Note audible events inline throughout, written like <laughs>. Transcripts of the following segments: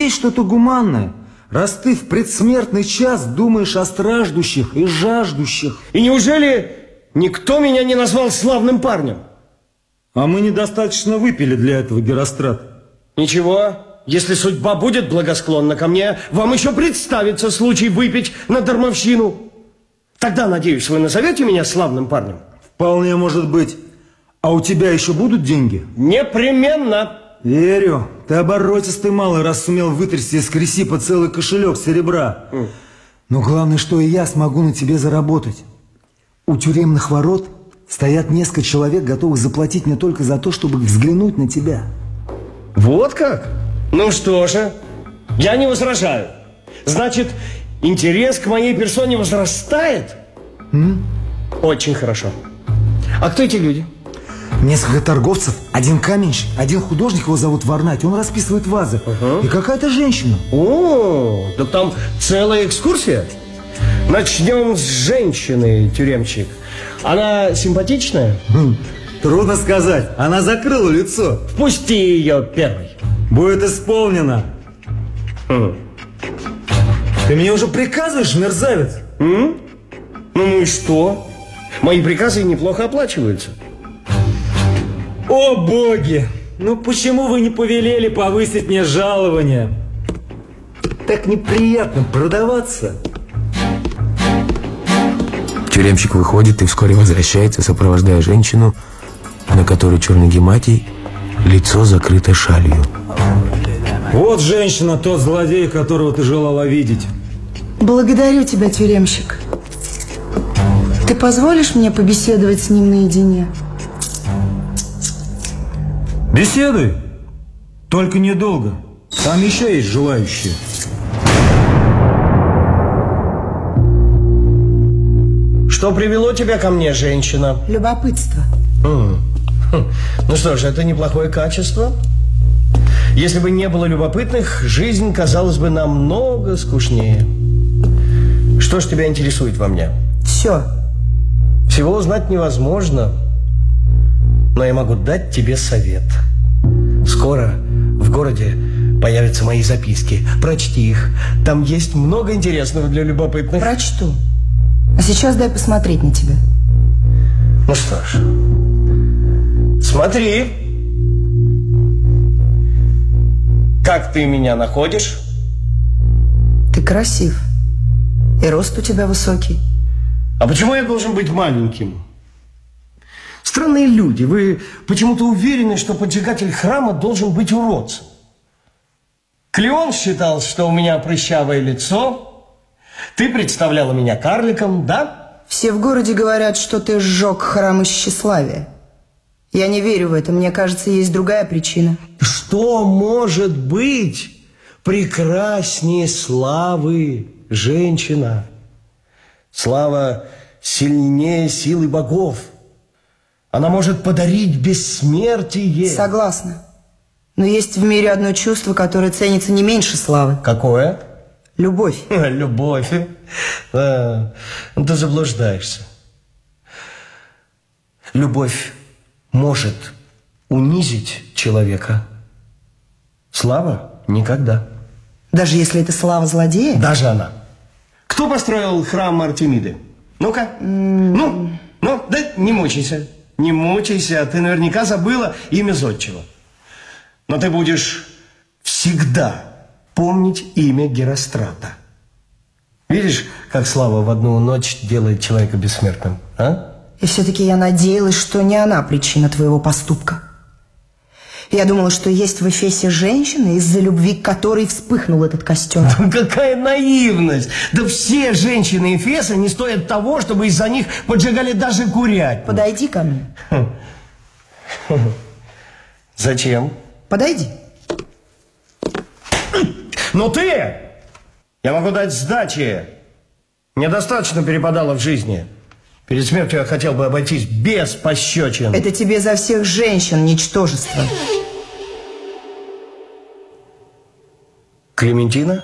есть что-то гуманное, раз ты в предсмертный час думаешь о страждущих и жаждущих. И неужели никто меня не назвал славным парнем? А мы недостаточно выпили для этого, Герострат. Ничего, если судьба будет благосклонна ко мне, вам еще представится случай выпить на дармовщину. Тогда, надеюсь, вы назовете меня славным парнем? Вполне может быть. А у тебя еще будут деньги? Непременно. Верю. Ты оборотистый малый, раз сумел вытрясти из Крисипа целый кошелек серебра. Mm. Но главное, что и я смогу на тебе заработать. У тюремных ворот стоят несколько человек, готовых заплатить мне только за то, чтобы взглянуть на тебя. Вот как? Ну что же, я не возражаю. Значит, интерес к моей персоне возрастает? М? Очень хорошо. А кто эти люди? Несколько торговцев, один каменщик, один художник, его зовут Варнать, он расписывает вазы. Ага. И какая-то женщина. О, да там целая экскурсия. Начнем с женщины, тюремщик. Она симпатичная? Хм, трудно сказать. Она закрыла лицо. Впусти ее первой. Будет исполнено. Хм. Ты мне уже приказываешь, мерзавец? М? Ну и что? Мои приказы неплохо оплачиваются. О боги! Ну почему вы не повелели повысить мне жалование? Так неприятно продаваться. Тюремщик выходит и вскоре возвращается, сопровождая женщину, на которой черный гематий, лицо закрыто шалью. Вот женщина, тот злодей, которого ты желала видеть. Благодарю тебя, тюремщик. Ты позволишь мне побеседовать с ним наедине? Беседуй. Только недолго. Там еще есть желающие. Что привело тебя ко мне, женщина? Любопытство. Хм. Ну что ж, это неплохое качество. Если бы не было любопытных, жизнь казалась бы намного скучнее. Что ж тебя интересует во мне? Все. Всего узнать невозможно, но я могу дать тебе совет. Скоро в городе появятся мои записки. Прочти их. Там есть много интересного для любопытных. Прочту. А сейчас дай посмотреть на тебя. Ну что ж, смотри. Как ты меня находишь? Ты красив. И рост у тебя высокий. А почему я должен быть маленьким? Странные люди, вы почему-то уверены, что поджигатель храма должен быть уродцем. Клеон считал, что у меня прыщавое лицо. Ты представляла меня карликом, да? Все в городе говорят, что ты сжег храм тщеславия. Я не верю в это. Мне кажется, есть другая причина. Что может быть прекраснее славы, женщина? Слава сильнее силы богов. Она может подарить бессмертие. Согласна. Но есть в мире одно чувство, которое ценится не меньше славы. Какое? Любовь. <laughs> Любовь. А, ты заблуждаешься. Любовь может унизить человека. Слава никогда. Даже если это слава злодея? Даже она. Кто построил храм Артемиды? Ну-ка. Ну, ну, да не мучайся. Не мучайся, ты наверняка забыла имя зодчего. Но ты будешь всегда помнить имя Герострата. Видишь, как слава в одну ночь делает человека бессмертным, а? И все-таки я надеялась, что не она причина твоего поступка. Я думала, что есть в Эфесе женщина, из-за любви к которой вспыхнул этот костер. Да <laughs> какая наивность! Да все женщины Эфеса не стоят того, чтобы из-за них поджигали даже курять. Подойди ко мне. <laughs> Зачем? Подойди. Но ты! Я могу дать сдачи. Мне достаточно перепадало в жизни. Перед смертью я хотел бы обойтись без пощечин. Это тебе за всех женщин, ничтожество. Клементина?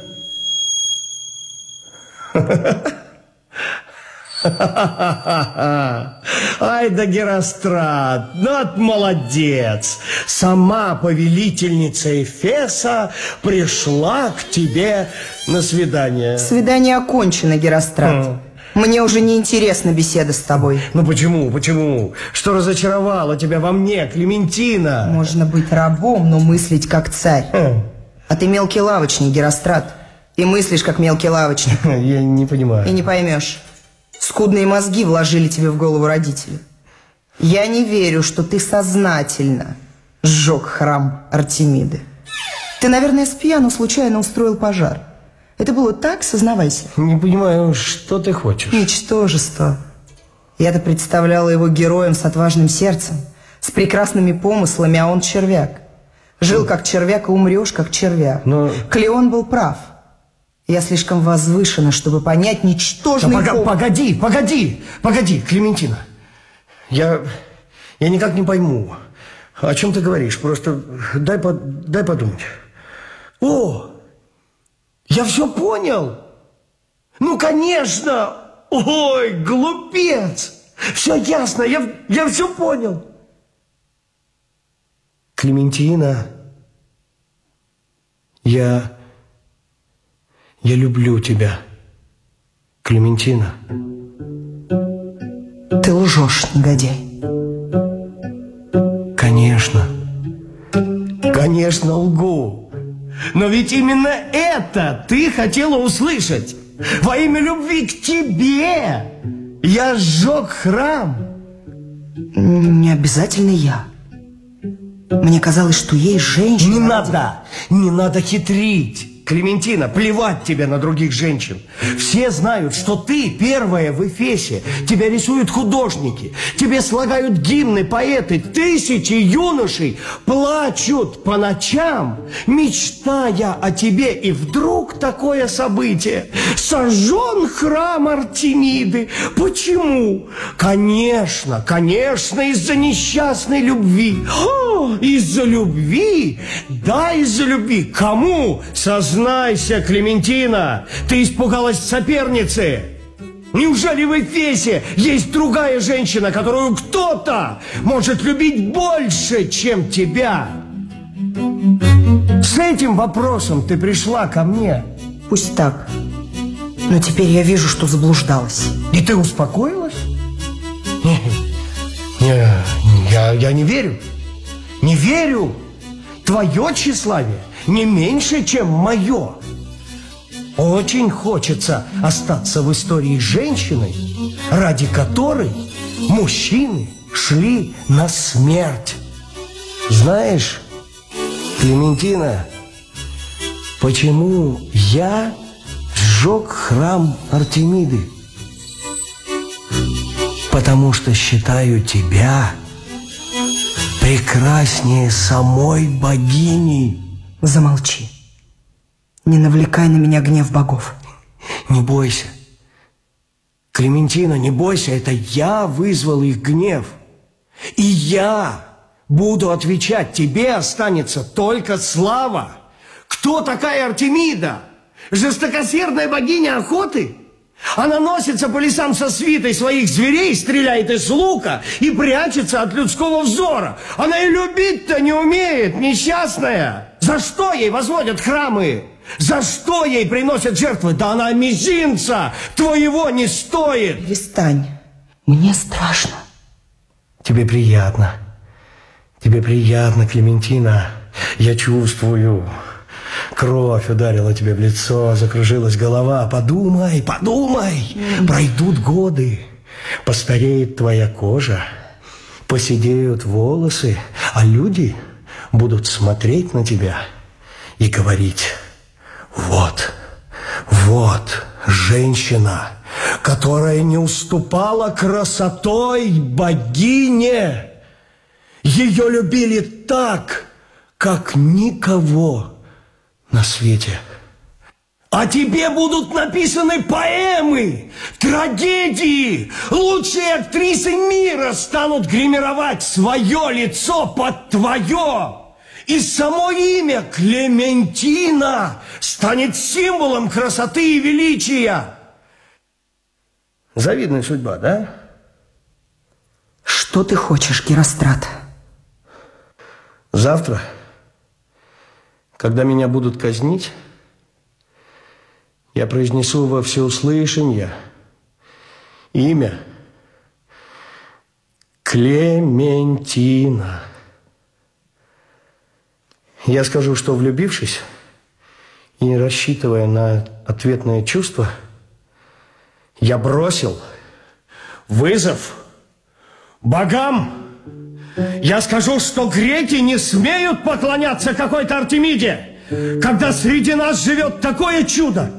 Ай да Герострат, ну молодец. Сама повелительница Эфеса пришла к тебе на свидание. Свидание окончено, Герострат. Mm. Мне уже не интересна беседа с тобой. Ну почему, почему? Что разочаровало тебя во мне, Клементина? Можно быть рабом, но мыслить как царь. Хм. А ты мелкий лавочник, Герострат. И мыслишь как мелкий лавочник. <laughs> Я не понимаю. И не поймешь. Скудные мозги вложили тебе в голову родители. Я не верю, что ты сознательно сжег храм Артемиды. Ты, наверное, с пьяну случайно устроил пожар. Это было так, сознавайся. Не понимаю, что ты хочешь? Ничтожество. Я-то представляла его героем с отважным сердцем, с прекрасными помыслами, а он червяк. Жил как червяк и умрешь как червяк. Но... Клеон был прав. Я слишком возвышена, чтобы понять ничтожный... Да пог... Погоди, погоди, погоди, Клементина. Я, я никак не пойму, о чем ты говоришь. Просто дай, по... дай подумать. О, я все понял. Ну, конечно. Ой, глупец. Все ясно, я, я все понял. Клементина, я... Я люблю тебя, Клементина. Ты лжешь, негодяй. Конечно. Конечно, лгу. Но ведь именно это ты хотела услышать. Во имя любви к тебе я сжег храм. Не обязательно я. Мне казалось, что ей женщина... Не надо, не надо хитрить. Клементина, плевать тебе на других женщин. Все знают, что ты первая в Эфесе. Тебя рисуют художники, тебе слагают гимны поэты. Тысячи юношей плачут по ночам, мечтая о тебе. И вдруг такое событие. Сожжен храм Артемиды. Почему? Конечно, конечно, из-за несчастной любви. из-за любви? Да, из-за любви. Кому? Создать Признайся, Клементина, ты испугалась соперницы. Неужели в Эфесе есть другая женщина, которую кто-то может любить больше, чем тебя? С этим вопросом ты пришла ко мне. Пусть так. Но теперь я вижу, что заблуждалась. И ты успокоилась? Я, я, я не верю. Не верю. Твое тщеславие не меньше, чем мое. Очень хочется остаться в истории женщиной, ради которой мужчины шли на смерть. Знаешь, Клементина, почему я сжег храм Артемиды? Потому что считаю тебя прекраснее самой богини. Замолчи. Не навлекай на меня гнев богов. Не бойся. Клементина, не бойся, это я вызвал их гнев. И я буду отвечать, тебе останется только слава. Кто такая Артемида? Жестокосердная богиня охоты? Она носится по лесам со свитой своих зверей, стреляет из лука и прячется от людского взора. Она и любить-то не умеет, несчастная. За что ей возводят храмы? За что ей приносят жертвы? Да она мизинца твоего не стоит. Перестань. Мне страшно. Тебе приятно. Тебе приятно, Клементина. Я чувствую. Кровь ударила тебе в лицо, закружилась голова. Подумай, подумай. Пройдут годы. Постареет твоя кожа. Посидеют волосы. А люди будут смотреть на тебя и говорить, вот, вот женщина, которая не уступала красотой богине. Ее любили так, как никого на свете. А тебе будут написаны поэмы, трагедии. Лучшие актрисы мира станут гримировать свое лицо под твое. И само имя Клементина станет символом красоты и величия. Завидная судьба, да? Что ты хочешь, Герострат? Завтра, когда меня будут казнить, я произнесу во всеуслышание имя Клементина. Я скажу, что влюбившись и не рассчитывая на ответное чувство, я бросил вызов богам. Я скажу, что греки не смеют поклоняться какой-то Артемиде, когда среди нас живет такое чудо,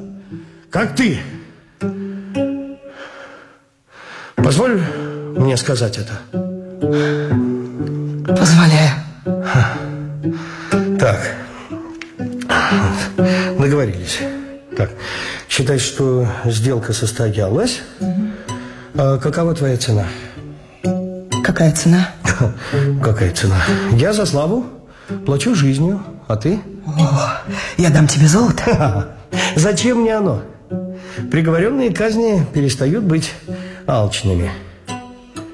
как ты. Позволь мне сказать это. Позволяю. Так, договорились. Так, считай, что сделка состоялась. А какова твоя цена? Какая цена? <laughs> Какая цена? Я за славу плачу жизнью, а ты? О, я дам тебе золото. <laughs> Зачем мне оно? Приговоренные казни перестают быть алчными.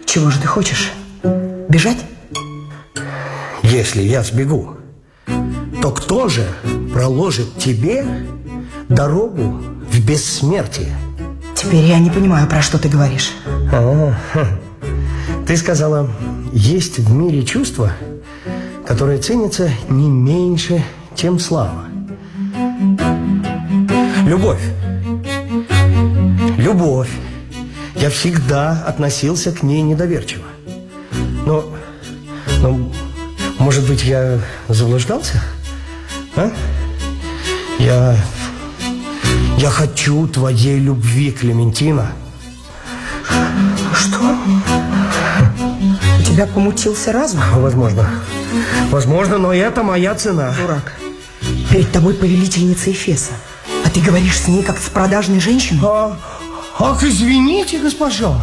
Чего же ты хочешь? Бежать? Если я сбегу, то кто же проложит тебе дорогу в бессмертие? Теперь я не понимаю, про что ты говоришь. А. Ты сказала, есть в мире чувство, которое ценится не меньше, чем слава. Любовь. Любовь. Я всегда относился к ней недоверчиво. Но, но может быть, я заблуждался? А? Я, я хочу твоей любви, Клементина. Что? У тебя помутился разум? Возможно. Возможно, но это моя цена. Дурак. Перед тобой повелительница Эфеса. А ты говоришь с ней, как с продажной женщиной? А, ах, извините, госпожа.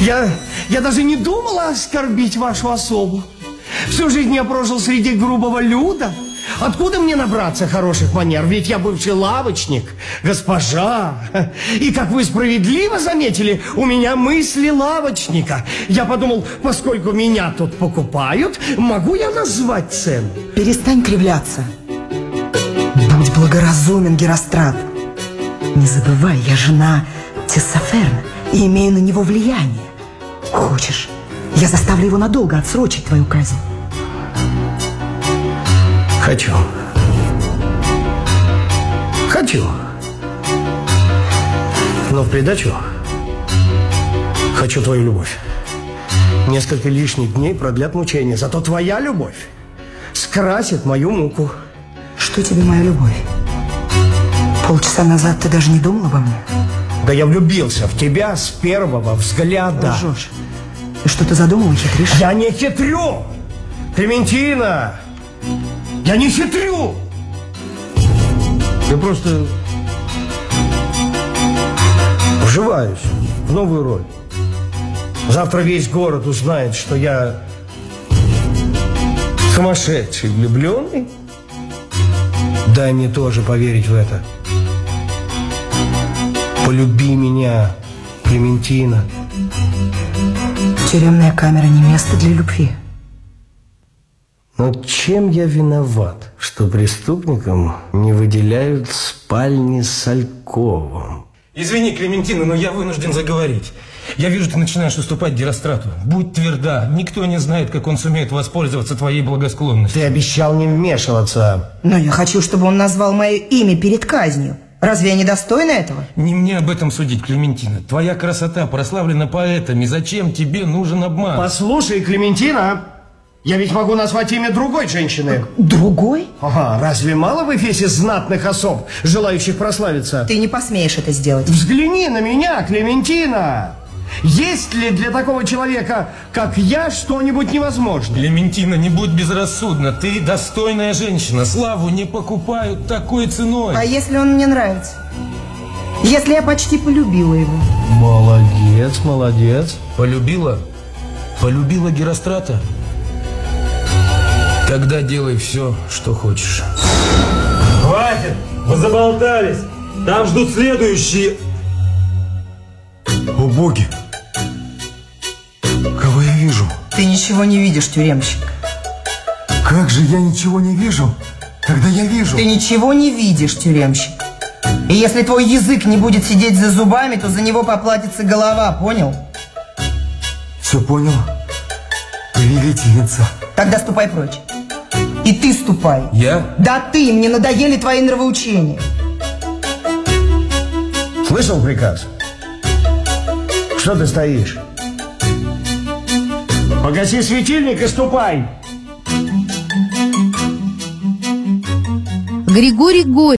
Я, я даже не думала оскорбить вашу особу. Всю жизнь я прожил среди грубого люда. Откуда мне набраться хороших манер? Ведь я бывший лавочник, госпожа. И, как вы справедливо заметили, у меня мысли лавочника. Я подумал, поскольку меня тут покупают, могу я назвать цену? Перестань кривляться. Будь благоразумен, Герострат. Не забывай, я жена Тессаферна и имею на него влияние. Хочешь, я заставлю его надолго отсрочить твою казнь? Хочу. Хочу. Но в придачу хочу твою любовь. Несколько лишних дней продлят мучения, зато твоя любовь скрасит мою муку. Что тебе моя любовь? Полчаса назад ты даже не думал обо мне? Да я влюбился в тебя с первого взгляда. Лжешь. Ты задумал и хитришь? Я не хитрю! Клементина! Я не хитрю! Я просто вживаюсь в новую роль. Завтра весь город узнает, что я сумасшедший влюбленный. Дай мне тоже поверить в это. Полюби меня, Клементина. Тюремная камера не место для любви. Но чем я виноват, что преступникам не выделяют спальни с Альковым? Извини, Клементина, но я вынужден заговорить. Я вижу, ты начинаешь уступать Герострату. Будь тверда, никто не знает, как он сумеет воспользоваться твоей благосклонностью. Ты обещал не вмешиваться. Но я хочу, чтобы он назвал мое имя перед казнью. Разве я недостойна этого? Не мне об этом судить, Клементина. Твоя красота прославлена поэтами. Зачем тебе нужен обман? Послушай, Клементина, я ведь могу назвать имя другой женщины. Другой? Ага, разве мало в Эфесе знатных особ, желающих прославиться? Ты не посмеешь это сделать. Взгляни на меня, Клементина! Есть ли для такого человека, как я, что-нибудь невозможное? Клементина, не будь безрассудна. Ты достойная женщина. Славу не покупают такой ценой. А если он мне нравится? Если я почти полюбила его? Молодец, молодец. Полюбила? Полюбила Герострата? Тогда делай все, что хочешь. Хватит! Вы заболтались! Там ждут следующие... О боги! Кого я вижу? Ты ничего не видишь, тюремщик. Как же я ничего не вижу, когда я вижу? Ты ничего не видишь, тюремщик. И если твой язык не будет сидеть за зубами, то за него поплатится голова, понял? Все понял, повелительница. Тогда ступай прочь. И ты ступай. Я? Да ты, мне надоели твои нравоучения. Слышал приказ? Что ты стоишь? Погаси светильник и ступай. Григорий Горь